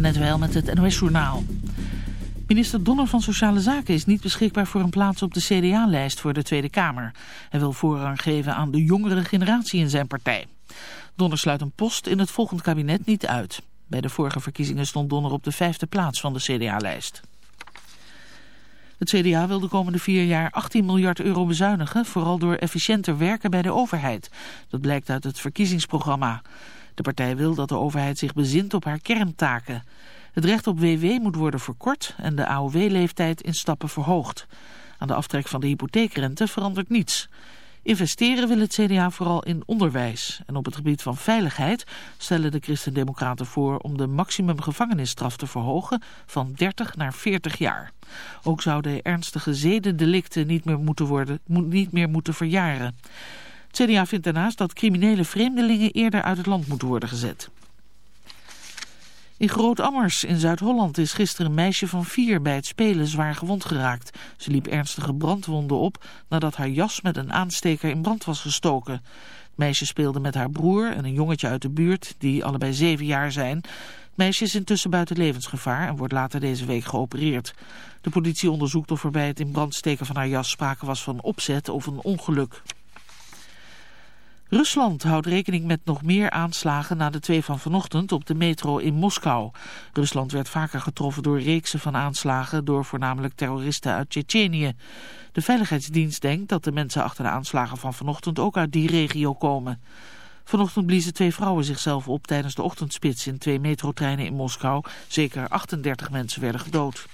net wel met het NOS-journaal. Minister Donner van Sociale Zaken is niet beschikbaar voor een plaats op de CDA-lijst voor de Tweede Kamer. Hij wil voorrang geven aan de jongere generatie in zijn partij. Donner sluit een post in het volgend kabinet niet uit. Bij de vorige verkiezingen stond Donner op de vijfde plaats van de CDA-lijst. Het CDA wil de komende vier jaar 18 miljard euro bezuinigen, vooral door efficiënter werken bij de overheid. Dat blijkt uit het verkiezingsprogramma. De partij wil dat de overheid zich bezint op haar kerntaken. Het recht op WW moet worden verkort en de AOW-leeftijd in stappen verhoogd. Aan de aftrek van de hypotheekrente verandert niets. Investeren wil het CDA vooral in onderwijs. En op het gebied van veiligheid stellen de Christen-Democraten voor om de maximum gevangenisstraf te verhogen van 30 naar 40 jaar. Ook zouden ernstige zedendelicten niet meer moeten, worden, niet meer moeten verjaren. CDA vindt daarnaast dat criminele vreemdelingen eerder uit het land moeten worden gezet. In Groot-Ammers in Zuid-Holland is gisteren een meisje van vier bij het spelen zwaar gewond geraakt. Ze liep ernstige brandwonden op nadat haar jas met een aansteker in brand was gestoken. Het meisje speelde met haar broer en een jongetje uit de buurt, die allebei zeven jaar zijn. Het meisje is intussen buiten levensgevaar en wordt later deze week geopereerd. De politie onderzoekt of er bij het in brand steken van haar jas sprake was van opzet of een ongeluk. Rusland houdt rekening met nog meer aanslagen na de twee van vanochtend op de metro in Moskou. Rusland werd vaker getroffen door reeksen van aanslagen door voornamelijk terroristen uit Tsjetsjenië. De Veiligheidsdienst denkt dat de mensen achter de aanslagen van vanochtend ook uit die regio komen. Vanochtend bliezen twee vrouwen zichzelf op tijdens de ochtendspits in twee metrotreinen in Moskou. Zeker 38 mensen werden gedood.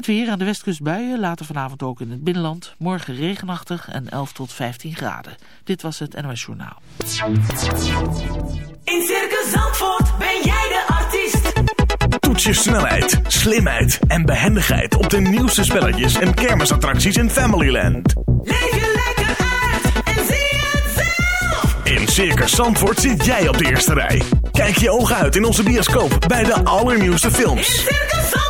Het weer aan de westkust buien, later vanavond ook in het binnenland. Morgen regenachtig en 11 tot 15 graden. Dit was het NOS Journaal. In Circus Zandvoort ben jij de artiest. Toets je snelheid, slimheid en behendigheid op de nieuwste spelletjes en kermisattracties in Familyland. Leef je lekker uit en zie het zelf. In Circus Zandvoort zit jij op de eerste rij. Kijk je ogen uit in onze bioscoop bij de allernieuwste films. In Circus Zandvoort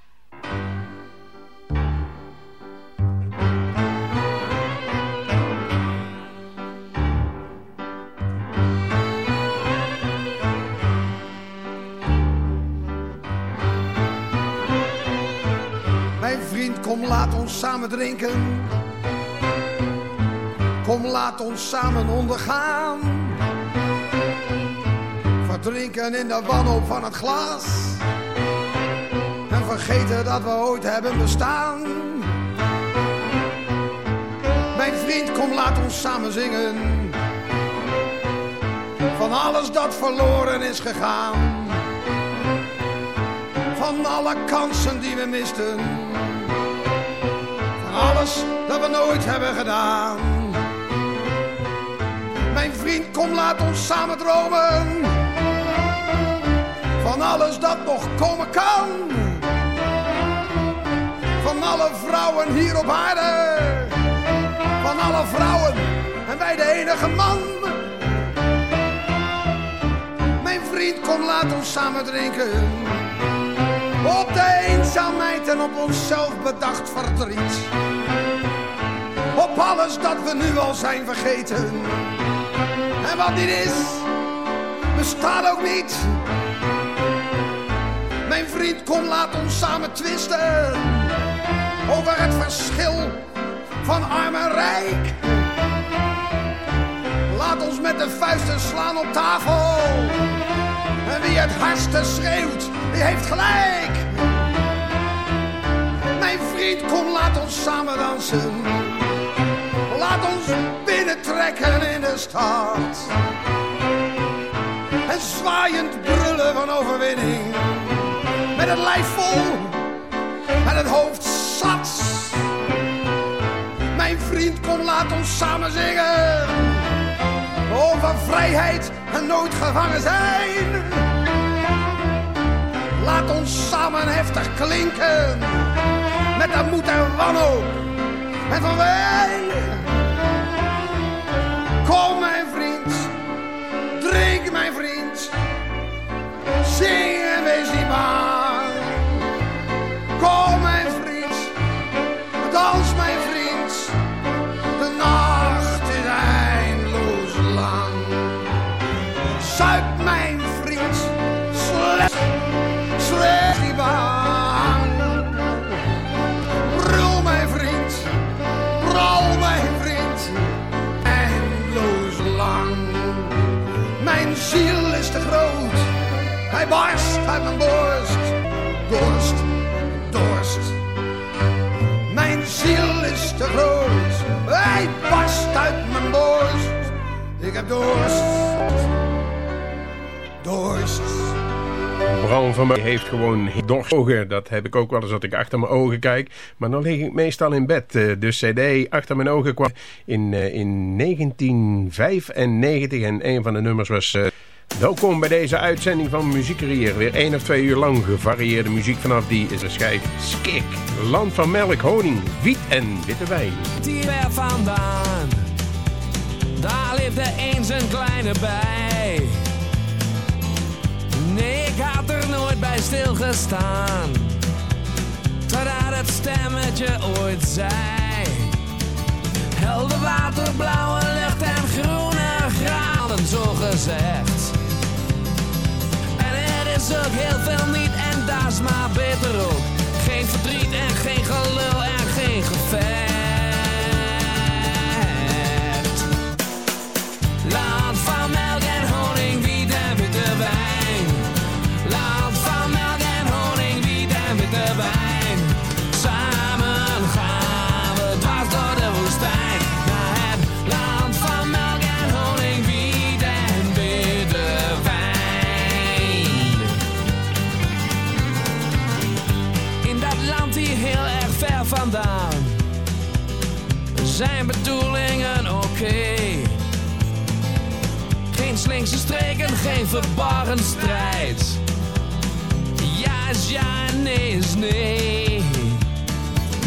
Kom laat ons samen drinken. Kom laat ons samen ondergaan. Verdrinken in de wanhoop van het glas. En vergeten dat we ooit hebben bestaan. Mijn vriend, kom laat ons samen zingen. Van alles dat verloren is gegaan van alle kansen die we misten. Alles dat we nooit hebben gedaan. Mijn vriend, kom laat ons samen dromen. Van alles dat nog komen kan. Van alle vrouwen hier op aarde. Van alle vrouwen en wij de enige man. Mijn vriend, kom laat ons samen drinken. Op de eenzaamheid en op onszelf bedacht verdriet. Op alles dat we nu al zijn vergeten. En wat niet is, bestaat ook niet. Mijn vriend, kom laat ons samen twisten. Over het verschil van arm en rijk. Laat ons met de vuisten slaan op tafel. En wie het hardste schreeuwt, die heeft gelijk. Mijn vriend, kom laat ons samen dansen. Laat ons binnentrekken in de stad. En zwaaiend brullen van overwinning. Met het lijf vol en het hoofd zat. Mijn vriend, kom laat ons samen zingen. Over vrijheid en nooit gevangen zijn. Laat ons samen heftig klinken. Met de moed wanhoop en van. Kom mijn vriend, drink mijn vriend, zing en wees niet bang. Mijn ziel is te groot, hij barst uit mijn borst. Dorst, dorst. Mijn ziel is te groot, hij barst uit mijn borst. Ik heb dorst, dorst. Bram van mij heeft gewoon dorstogen. Dat heb ik ook wel eens dat ik achter mijn ogen kijk. Maar dan lig ik meestal in bed. Eh, De cd achter mijn ogen kwam in, eh, in 1995. En een van de nummers was... eh, Welkom bij deze uitzending van Muziekcarrière. Weer één of twee uur lang gevarieerde muziek vanaf die is een schijf Skik. Land van melk, honing, wiet en witte wijn. ver vandaan. Daar leefde eens een kleine bij. Nee, ik had er nooit bij stilgestaan. Totdat het stemmetje ooit zei. Helder water, blauwe lucht en groene graden, zo gezegd. En er is ook heel veel niet en dat is maar beter ook. Geen verdriet en geen gelul en geen gevecht. Vandaan. Zijn bedoelingen oké? Geen slinkse streken, geen verbarren strijd. Ja is ja nee is nee.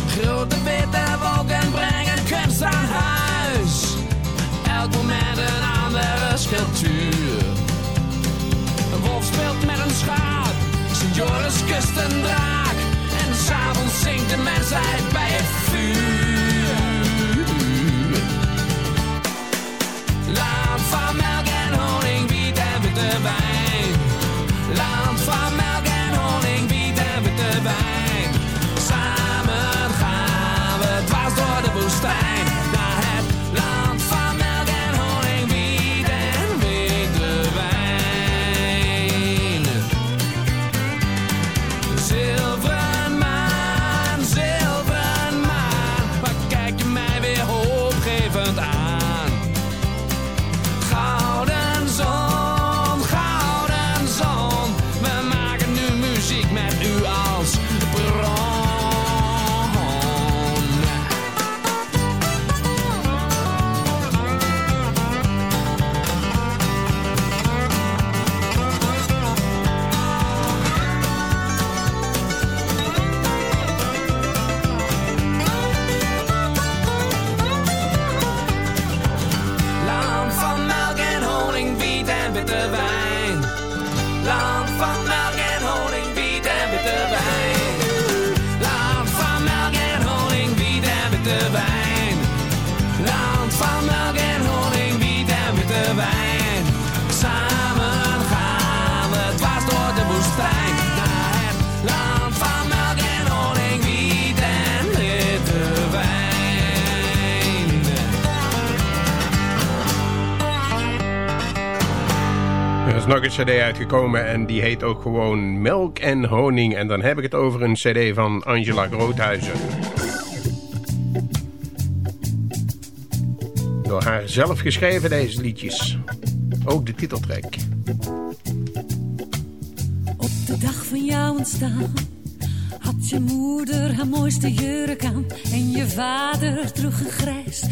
Grote witte wolken brengen kunst aan huis. Elk moment een andere sculptuur. Een wolf speelt met een schaap. Sint Joris kust een draak. Is nog een cd uitgekomen en die heet ook gewoon Melk en Honing. En dan heb ik het over een cd van Angela Groothuizen. Door haar zelf geschreven deze liedjes. Ook de titeltrack. Op de dag van jouw ontstaan had je moeder haar mooiste jurk aan en je vader droeg een grijs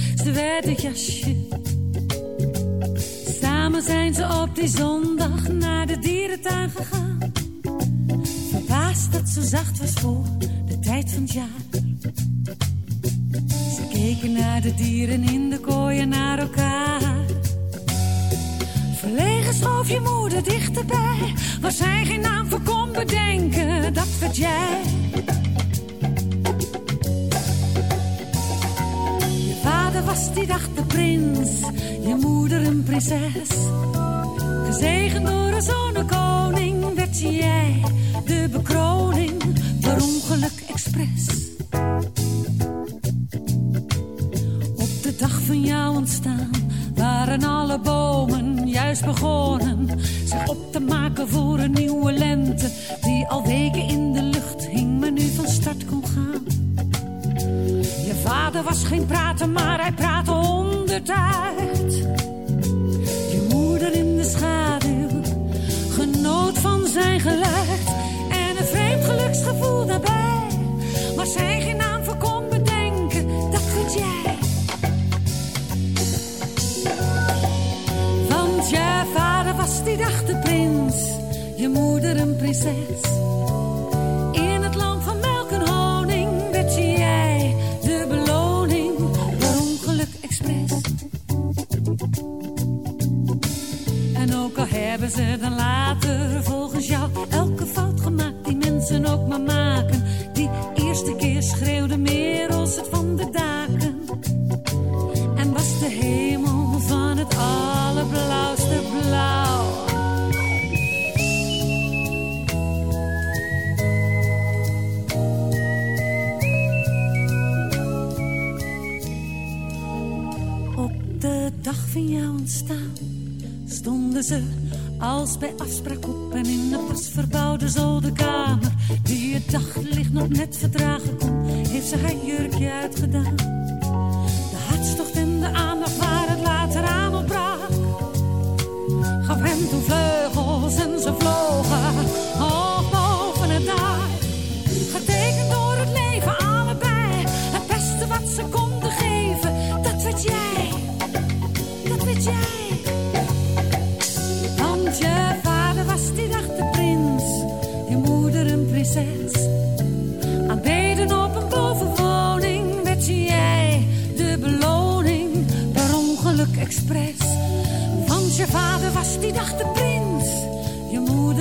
zwarte jasje. Samen zijn ze op die zondag naar de dierentuin gegaan. Verbaasd dat zo zacht was voor de tijd van het jaar. keken naar de dieren in de kooien naar elkaar. Verlegen schoof je moeder dichterbij, waar zij geen naam voor kon bedenken, dat werd jij. Vader was die dag de prins, je moeder een prinses. Gezegend door een zonnekoning werd jij de bekroning per ongeluk expres. Op de dag van jouw ontstaan waren alle bomen juist begonnen zich op te maken voor een nieuwe lente die al weken in vader was geen prater, maar hij praatte honderd uit. Je moeder in de schaduw genoot van zijn geluid en een vreemd geluksgevoel daarbij. Waar zij geen naam voor kon bedenken, dat weet jij. Want je vader was die dag de prins, je moeder een prinses. Ze dan later volgens jou elke fout gemaakt die mensen ook maar maken. Die eerste keer schreeuwde merels het van de daken. En was de hemel van het allerblauwste blauw. Op de dag van jouw ontstaan stonden ze als bij afspraak op en in de pas verbouwde zolderkamer die het daglicht nog net verdragen kon, heeft ze haar jurkje uitgedaan.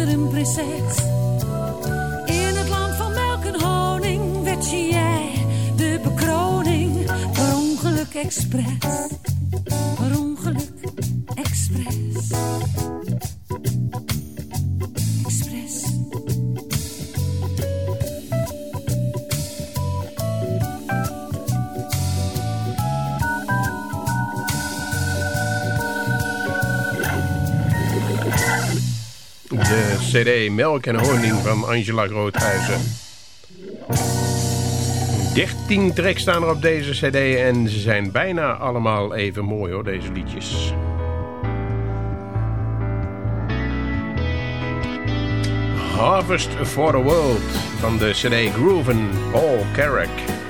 Een. In het land van melk en honing werd jij de bekroning per ongeluk expres. De cd Melk en Honing van Angela Groothuizen. 13 tracks staan er op deze cd en ze zijn bijna allemaal even mooi hoor, deze liedjes. Harvest for the World van de cd Grooven, Paul Carrack.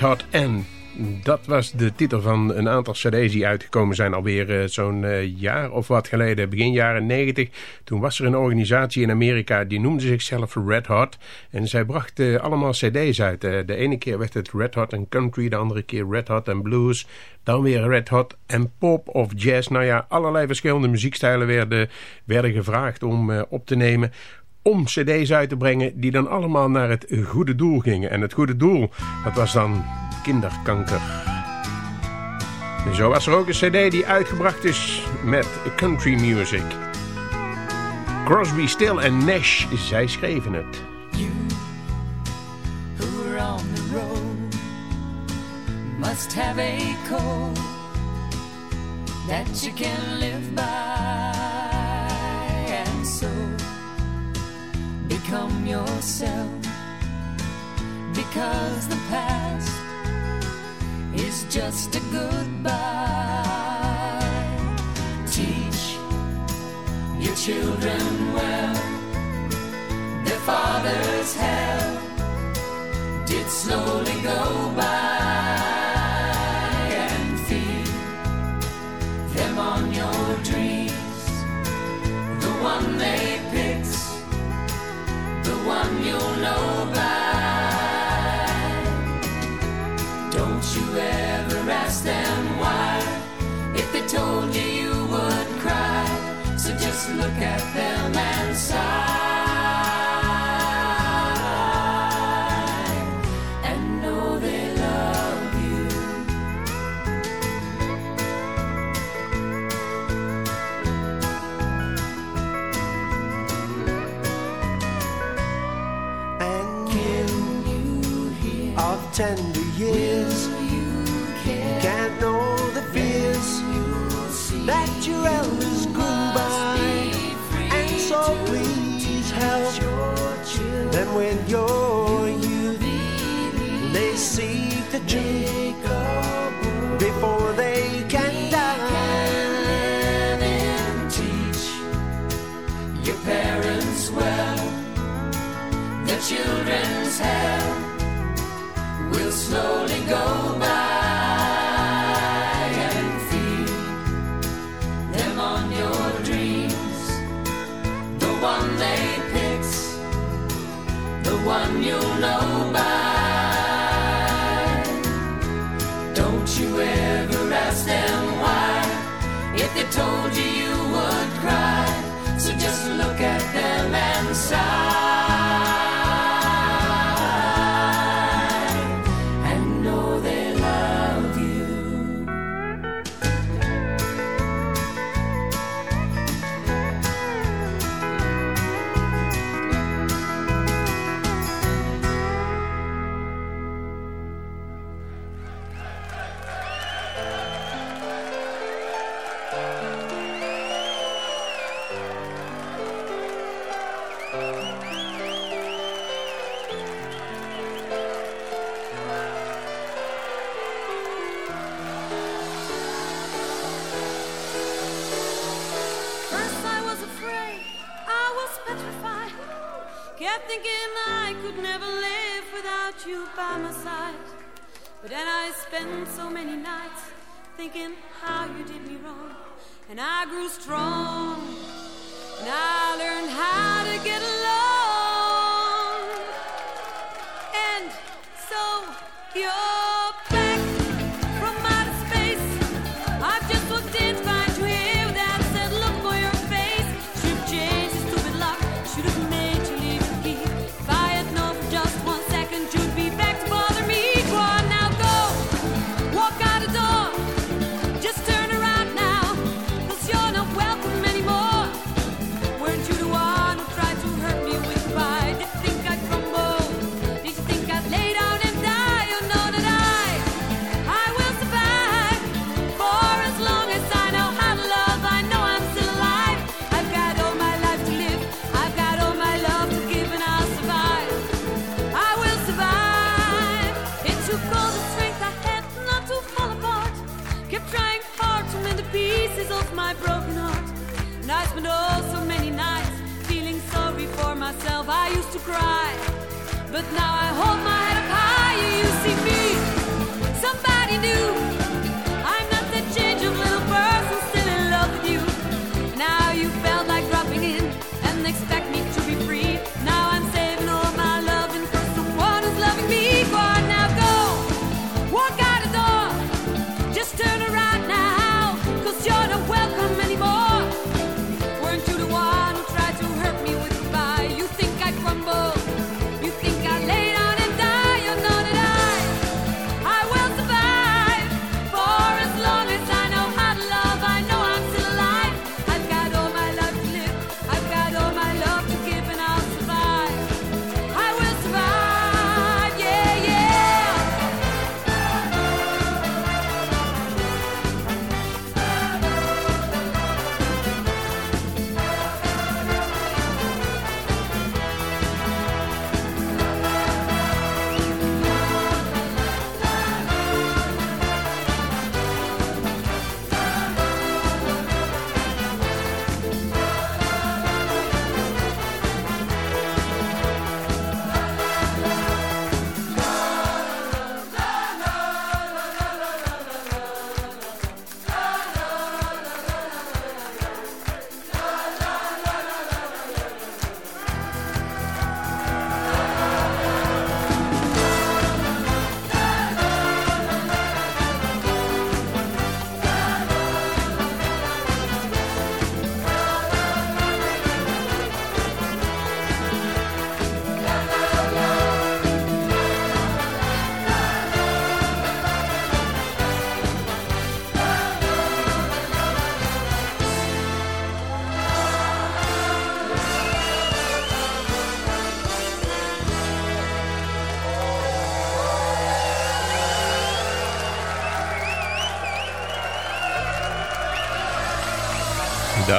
Red Hot N. Dat was de titel van een aantal cd's die uitgekomen zijn alweer uh, zo'n uh, jaar of wat geleden, begin jaren 90. Toen was er een organisatie in Amerika die noemde zichzelf Red Hot. En zij brachten uh, allemaal cd's uit. de ene keer werd het Red Hot and Country, de andere keer Red Hot and Blues. Dan weer Red Hot en Pop of Jazz. Nou ja, allerlei verschillende muziekstijlen werden, werden gevraagd om op te nemen om cd's uit te brengen die dan allemaal naar het goede doel gingen. En het goede doel, dat was dan kinderkanker. Zo was er ook een cd die uitgebracht is met country music. Crosby, Still en Nash, zij schreven het. You who on the road must have a code that you can live by yourself because the past is just a goodbye. Teach your children well. Their father's hell did slowly go by. Look at them and sigh. Tender years. Can't know the fears that your elders grew by. And so please help them with your youth. They seek the truth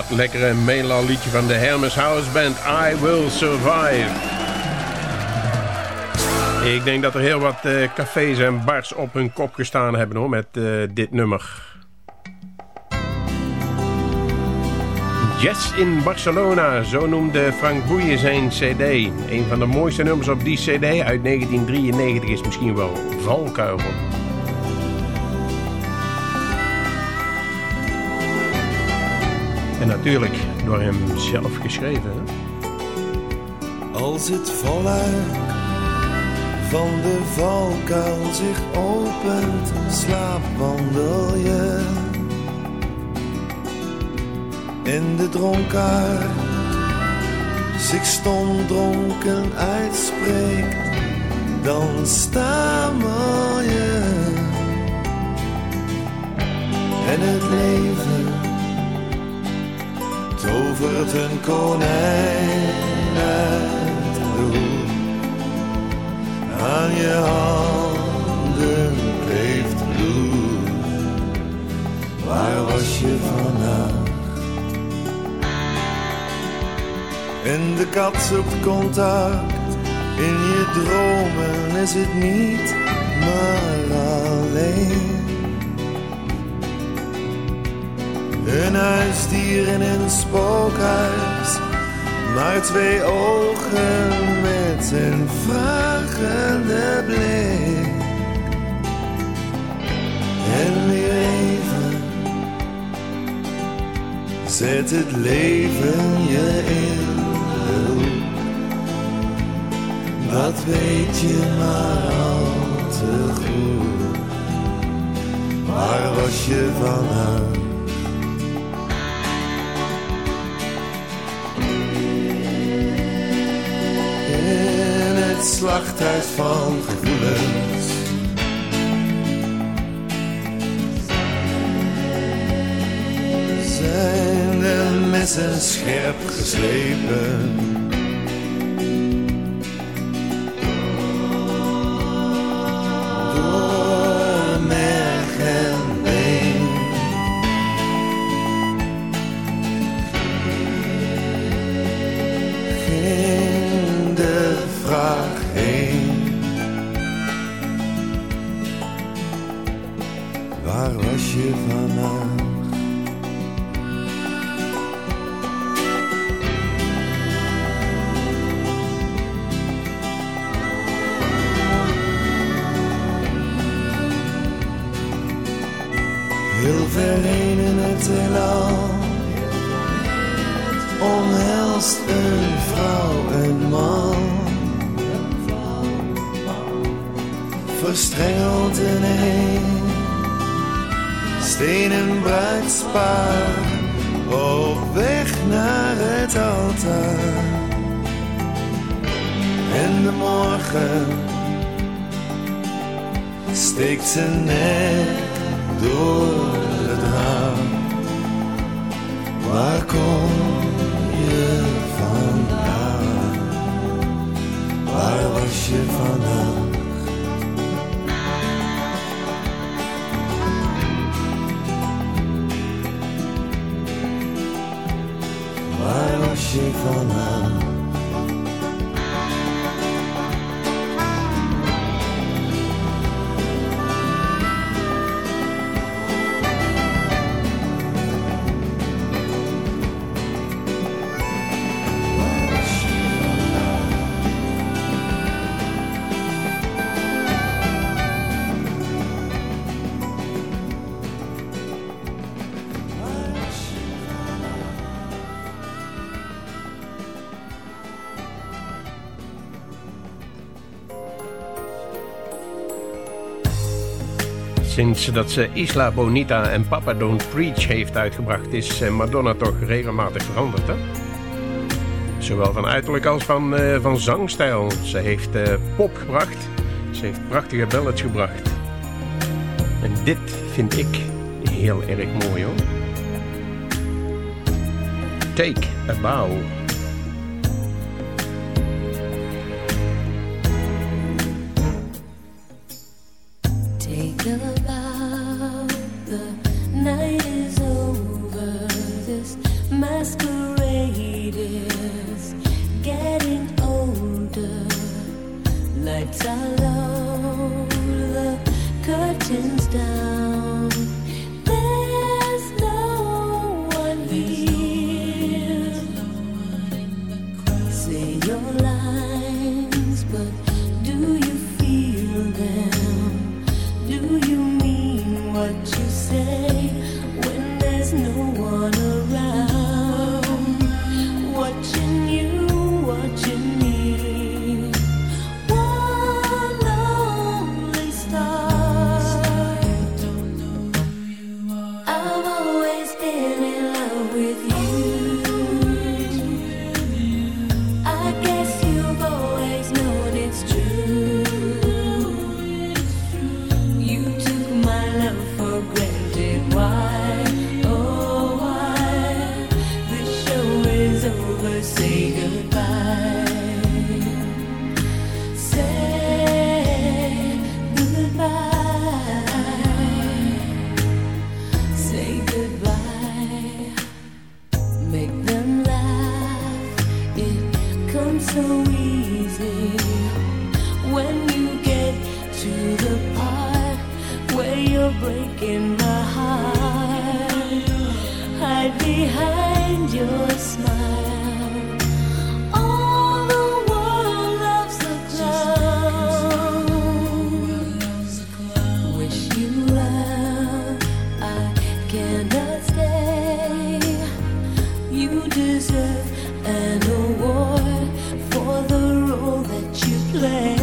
Lekkere melanliedje liedje van de Hermes House Band, I Will Survive. Ik denk dat er heel wat eh, cafés en bars op hun kop gestaan hebben hoor, met eh, dit nummer. Jazz in Barcelona, zo noemde Frank Boeien zijn cd. Een van de mooiste nummers op die cd uit 1993 is misschien wel Valkuil. Natuurlijk door hem zelf geschreven. Als het voluik van de valkuil zich opent, slaapwandel je. En de dronkaar zich stom dronken uitspreekt, dan stamel je. En het leven tovert een konijn uit de hoek. Aan je handen kleeft bloed. Waar was je vannacht? En de kat zoekt contact. In je dromen is het niet, maar alleen. Een huisdier in een spookhuis, maar twee ogen met een vragende blik. En weer even zet het leven je in. Dat weet je maar al te goed. Waar was je in het slachthuis van gevoelens. Zijn de messen scherp geslepen? Waar was je vandaag? Heel ver heen in het heelal. Omhelst een vrouw en man. Verstrengeld ineens een bruidspaar op weg naar het altaar. En de morgen steekt zijn nek door het raam. Waar kom je vandaan? Waar was je vandaag? Waar was je Sinds dat ze Isla Bonita en Papa Don't Preach heeft uitgebracht... is eh, Madonna toch regelmatig veranderd, hè? Zowel van uiterlijk als van, eh, van zangstijl. Ze heeft eh, pop gebracht. Ze heeft prachtige ballads gebracht. En dit vind ik heel erg mooi, hoor. Take a bow. breaking my heart. Hide behind your smile. deserve an award for the role that you play.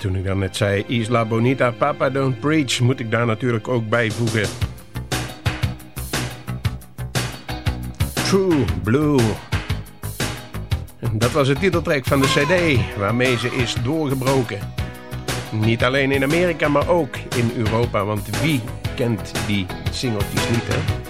Toen ik dan net zei Isla Bonita, Papa Don't Preach, moet ik daar natuurlijk ook bijvoegen. True Blue. Dat was de titeltrack van de cd waarmee ze is doorgebroken. Niet alleen in Amerika, maar ook in Europa. Want wie kent die singeltjes niet, hè?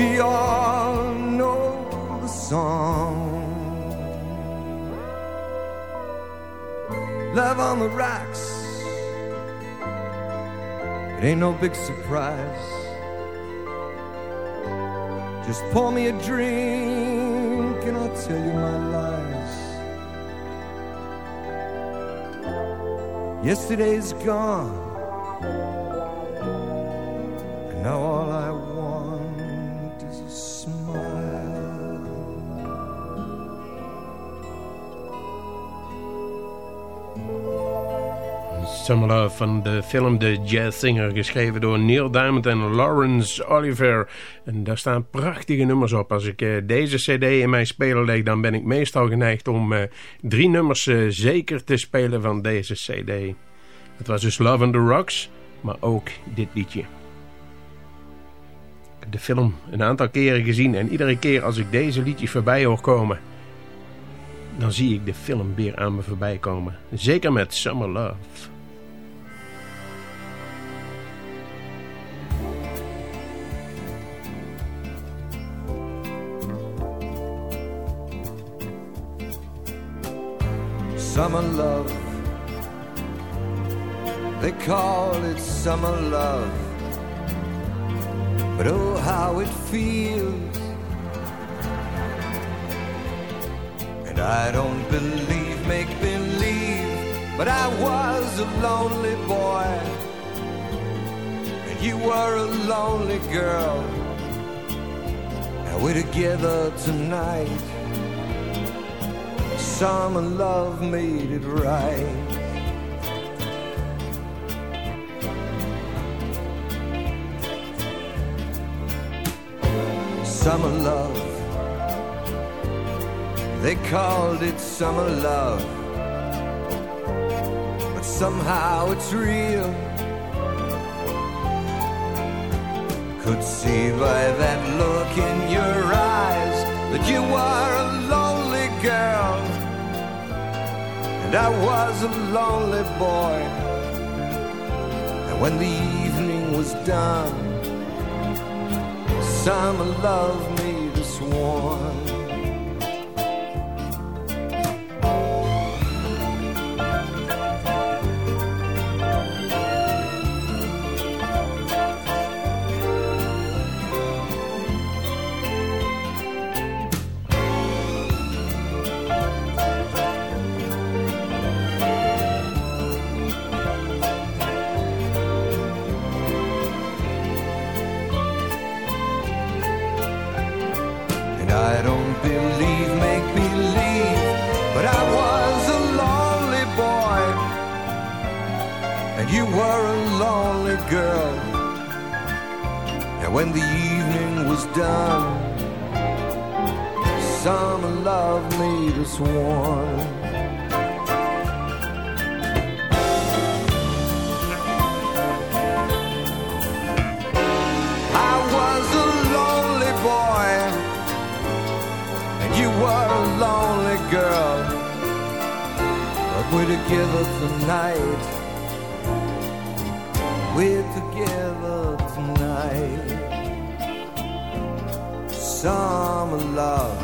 We all know the song. Love on the rocks. It ain't no big surprise. Just pour me a drink and I'll tell you my lies. Yesterday's gone. Summer Love van de film The Jazz Singer, geschreven door Neil Diamond en Lawrence Oliver. En daar staan prachtige nummers op. Als ik eh, deze cd in mijn speler leg, dan ben ik meestal geneigd om eh, drie nummers eh, zeker te spelen van deze cd. Het was dus Love on the Rocks, maar ook dit liedje. Ik heb de film een aantal keren gezien en iedere keer als ik deze liedjes voorbij hoor komen, dan zie ik de film weer aan me voorbij komen. Zeker met Summer Love. Summer love. They call it summer love. But oh, how it feels. And I don't believe, make believe, but I was a lonely boy. And you were a lonely girl. And we're together tonight. Summer love made it right. Summer love. They called it summer love. But somehow it's real. Could see by that look in your eyes that you were a lonely girl. And I was a lonely boy. And when the evening was done, summer love made us one. Done, summer love made us one. I was a lonely boy and you were a lonely girl. But we're together tonight. We're together tonight. Summer love.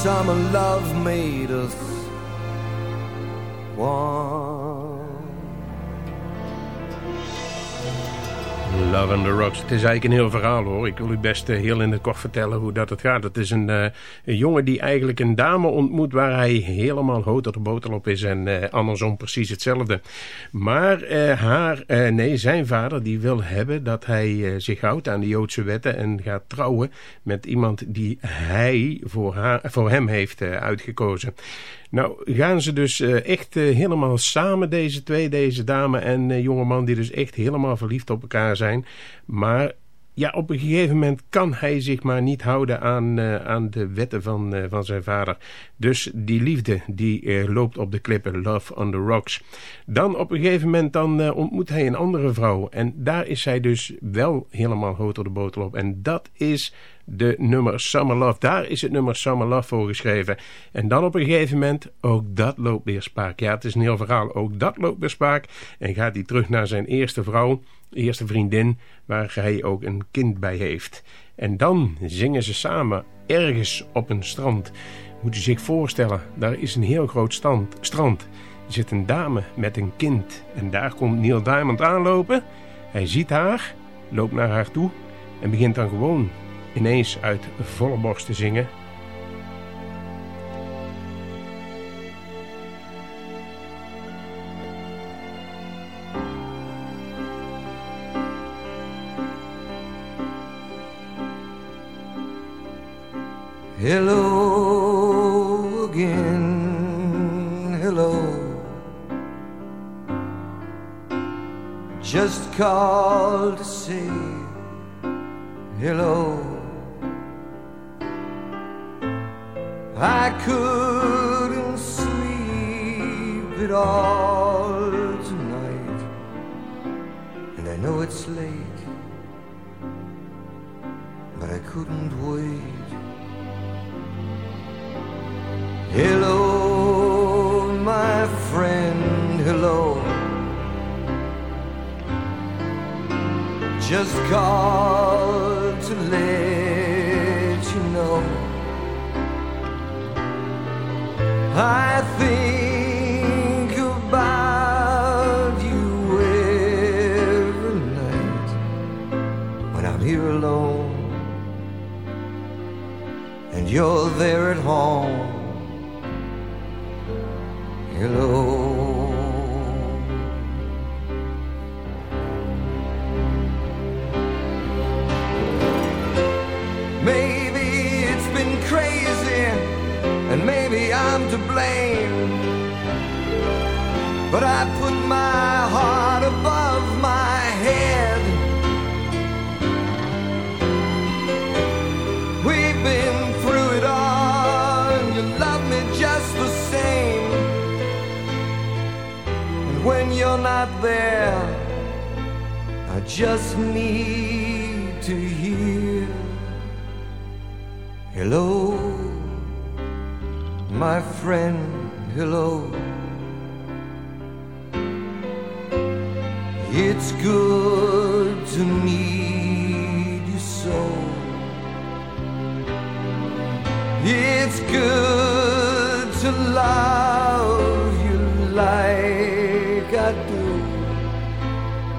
Summer love made us one. Love on the Rocks. Het is eigenlijk een heel verhaal hoor. Ik wil u best heel in het kort vertellen hoe dat het gaat. Het is een, eh, een jongen die eigenlijk een dame ontmoet waar hij helemaal hoter de boter op is. En eh, andersom precies hetzelfde. Maar eh, haar, nee, zijn vader die wil hebben dat hij zich houdt aan de Joodse wetten. En gaat trouwen met iemand die hij voor, haar, voor hem heeft uitgekozen. Nou, gaan ze dus echt helemaal samen, deze twee, deze dame en jongeman, die dus echt helemaal verliefd op elkaar zijn. Maar ja, op een gegeven moment kan hij zich maar niet houden aan, eh, aan de wetten van, eh, van zijn vader. Dus die liefde, die eh, loopt op de klippen, love on the rocks. Dan op een gegeven moment dan, ontmoet hij een andere vrouw. En daar is zij dus wel helemaal hoter de botel op. En dat is de nummer Summer Love. Daar is het nummer Summer Love voor geschreven. En dan op een gegeven moment, ook dat loopt weer spaak. Ja, het is een heel verhaal. Ook dat loopt weer spaak. En gaat hij terug naar zijn eerste vrouw, eerste vriendin, waar hij ook een kind bij heeft. En dan zingen ze samen ergens op een strand. Moet u zich voorstellen, daar is een heel groot strand. Er zit een dame met een kind. En daar komt Neil Diamond aanlopen. Hij ziet haar, loopt naar haar toe en begint dan gewoon ineens uit volle borst te zingen. Hello again, hello. Just called to say hello. I couldn't sleep at all tonight, and I know it's late, but I couldn't wait. Hello, my friend, hello. Just called to let I think about you every night when I'm here alone and you're there at home. blame. But I put my heart above my head. We've been through it all, and you love me just the same. And when you're not there, I just need to hear. Hello, my friend, hello. It's good to meet you so. It's good to love you like I do,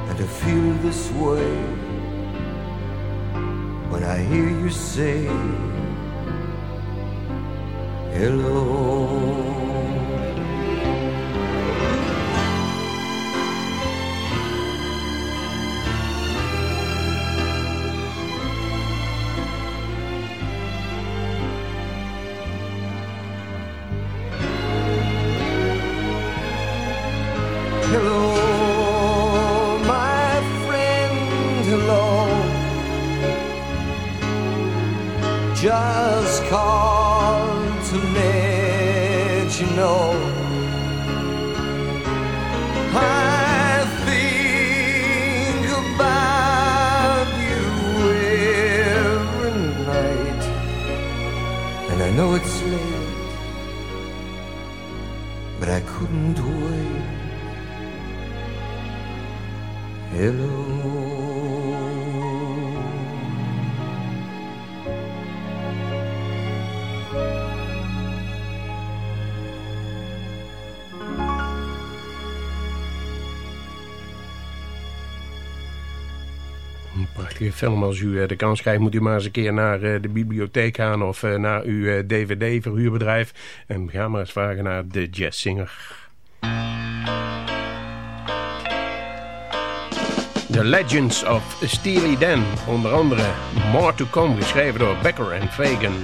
and to feel this way when I hear you say hello. film, als u eh, de kans krijgt, moet u maar eens een keer naar eh, de bibliotheek gaan of eh, naar uw dvd-verhuurbedrijf. En ga maar eens vragen naar de jazzzinger. The Legends of Steely Dan, onder andere More to Come, geschreven door Becker en Fagan.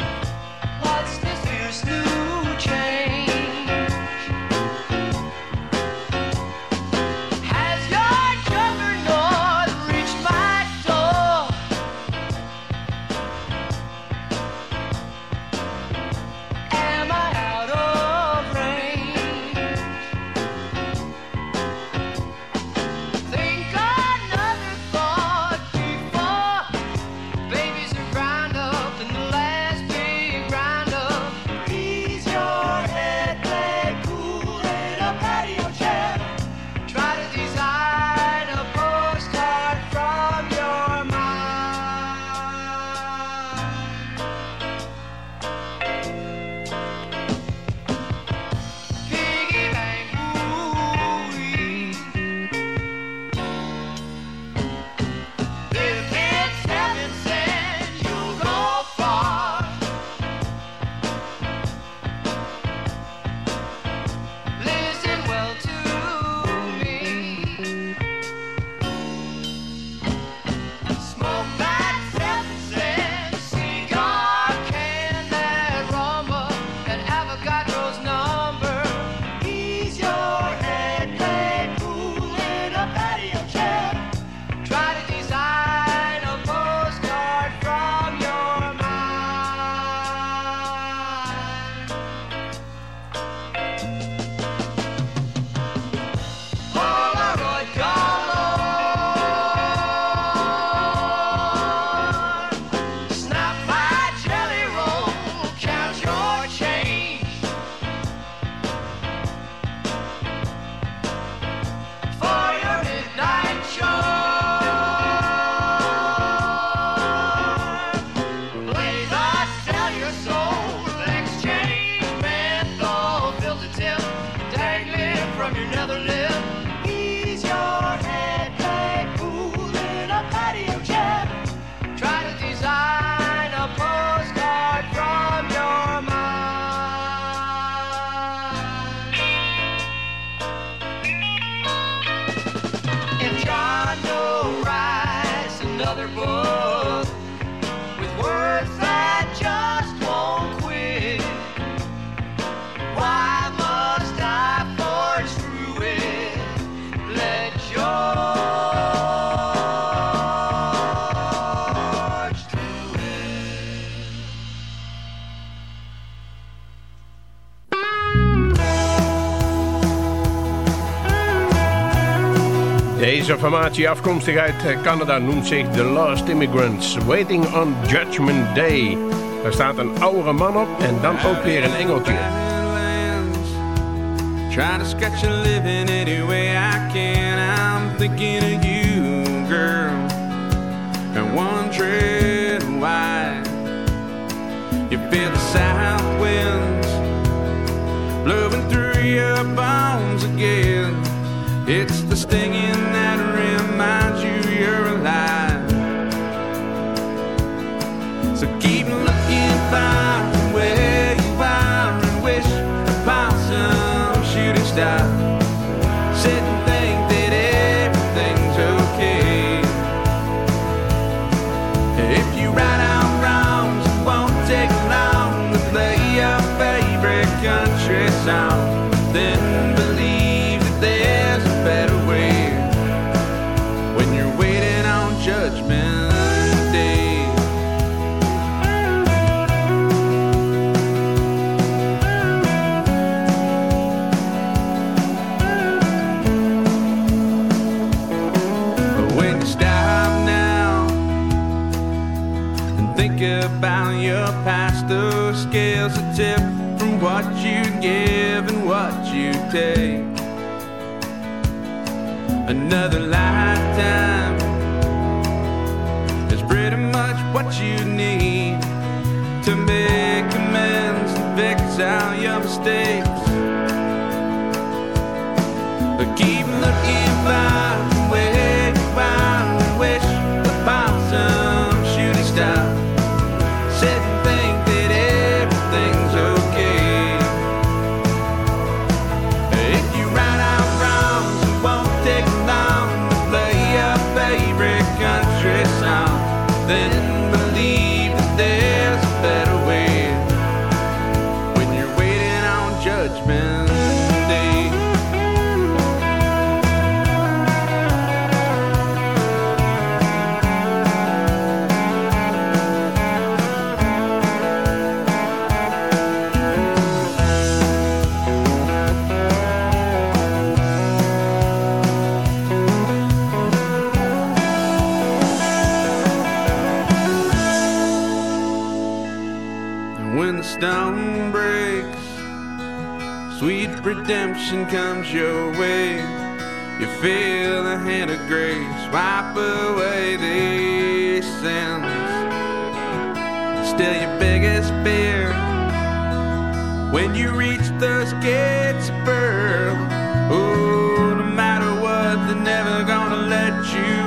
formatie afkomstig uit eh, Canada noemt zich The Last Immigrants, Waiting on Judgment Day. Daar staat een oudere man op en dan ook weer een engeltje. Try to sketch a living any way I can. I'm thinking of you, girl. And wondering why you feel the south winds blowing through your bones again. It's tip from what you give and what you take. Another lifetime is pretty much what you need to make amends and fix all your mistakes. Sweet redemption comes your way. You feel the hand of grace wipe away these sins. Still your biggest fear when you reach those gates of pearl. Oh, no matter what, they're never gonna let you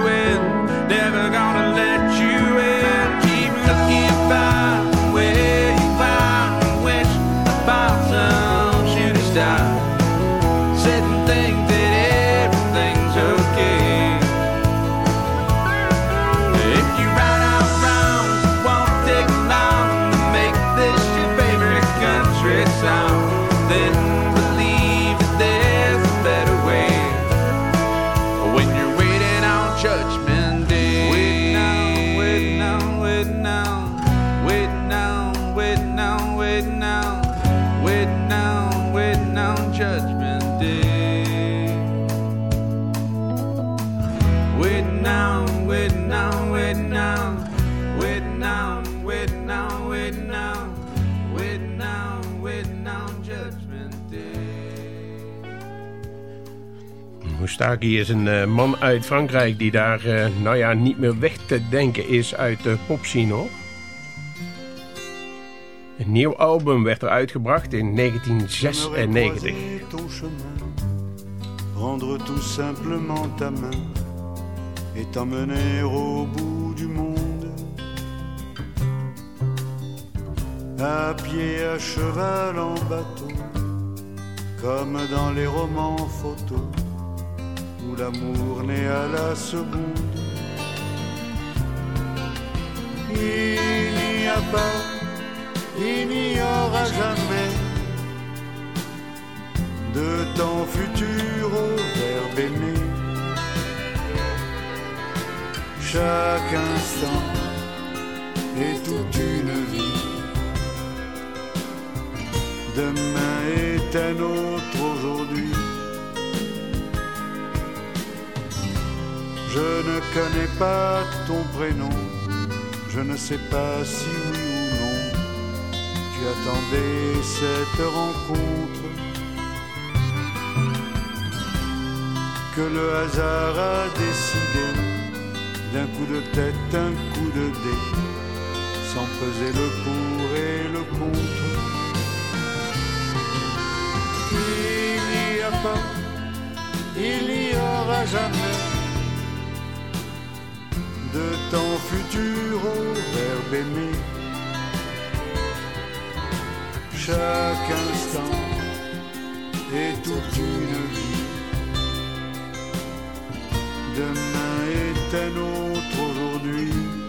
Moustaki is een eh, man uit Frankrijk die daar, eh, nou ja, niet meer weg te denken is uit de popscene hoor. Een nieuw album werd er uitgebracht in 1996. ton chemin, prendre tout simplement ta main et t'emmener au bout du monde. À pied, à cheval, en bateau, comme dans les romans photos, où l'amour naît à la seconde. Il n'y a pas, il n'y aura jamais de temps futur au verbe aimer. Chaque instant est toute une vie. Demain est un autre aujourd'hui. Je ne connais pas ton prénom, je ne sais pas si oui ou non. Tu attendais cette rencontre. Que le hasard a décidé. D'un coup de tête, un coup de dé, sans peser le pour et le contre. Il n'y a pas, il n'y aura jamais de temps futur au verbe aimer. Chaque instant est toute une vie. Demain est un autre aujourd'hui.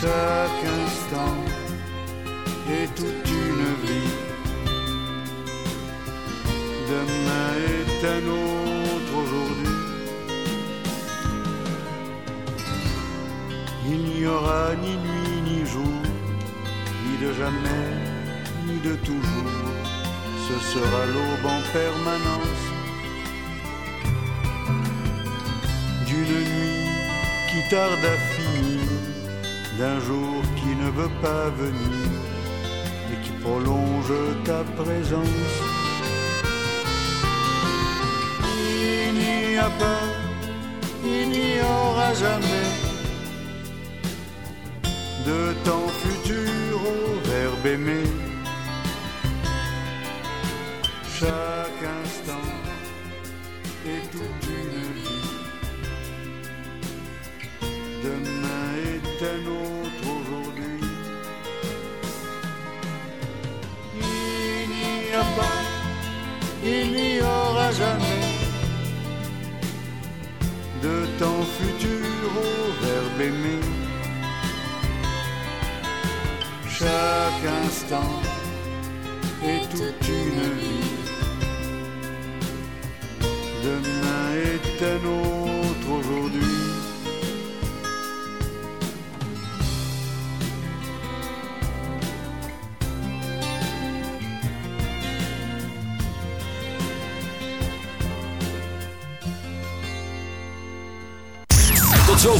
Chaque instant est toute une vie. Demain est un autre aujourd'hui. Il n'y aura ni nuit ni jour ni de jamais, ni de toujours. Ce sera l'aube en permanence d'une nuit qui tarde à d'un jour qui ne veut pas venir et qui prolonge ta présence. Il n'y a pas, il n'y aura jamais de temps futur au verbe. Chaque Un autre aujourd'hui. Il n'y a pas, il n'y aura jamais de temps futur au verbe aimer. Chaque instant est toute une vie. Demain est un autre aujourd'hui.